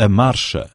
a marcha.